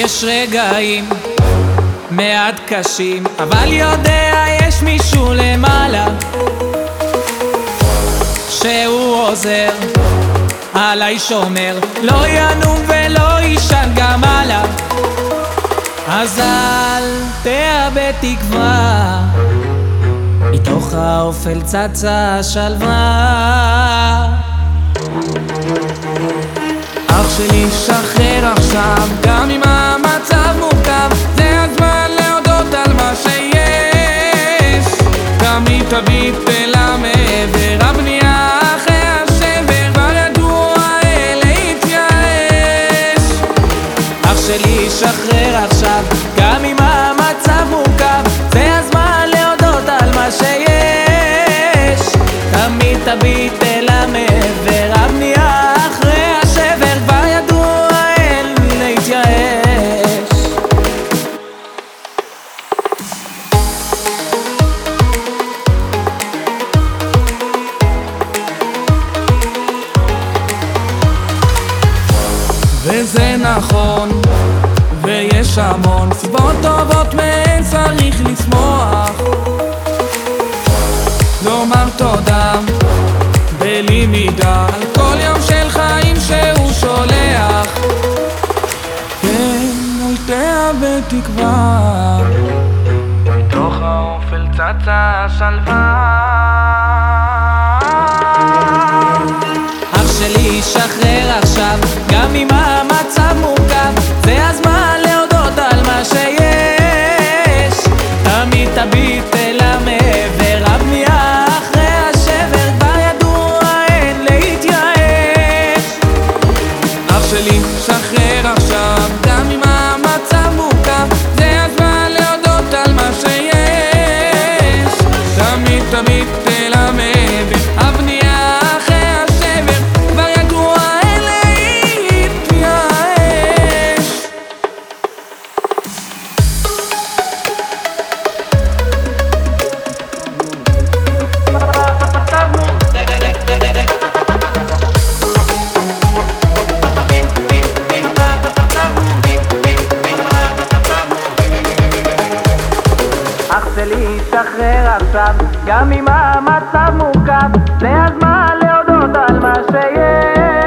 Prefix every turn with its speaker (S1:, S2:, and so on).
S1: יש רגעים מעט קשים, אבל יודע יש מישהו למעלה שהוא עוזר, עליי שומר, לא ינום ולא יישן גם הלאה אז אל תאבד תקווה, מתוך האופל צצה שלווה אח שלי שחרר עכשיו, גם אם המצב מורכב זה הזמן להודות על מה שיש. גם אם תביט אל המעבר הבנייה אחרי השבר כבר ידוע להתייאש. אח שלי שחרר עכשיו, וזה נכון, ויש המון סיבות טובות מהן צריך לשמוח לומר תודה בלי מידה על כל יום של חיים שהוא שולח. כן, אל תאבד תקווה. מתוך האופל צצה השלווה המצב מורכב זה הזמן להודות על מה שיש. תמיד תביט אל המעבר הבנייה אחרי השבר כבר ידוע אין להתייאש. אח שלי שחרר עכשיו, שלי שחרר עכשיו, גם אם המצב מורכב, זה הזמן להודות על מה שיש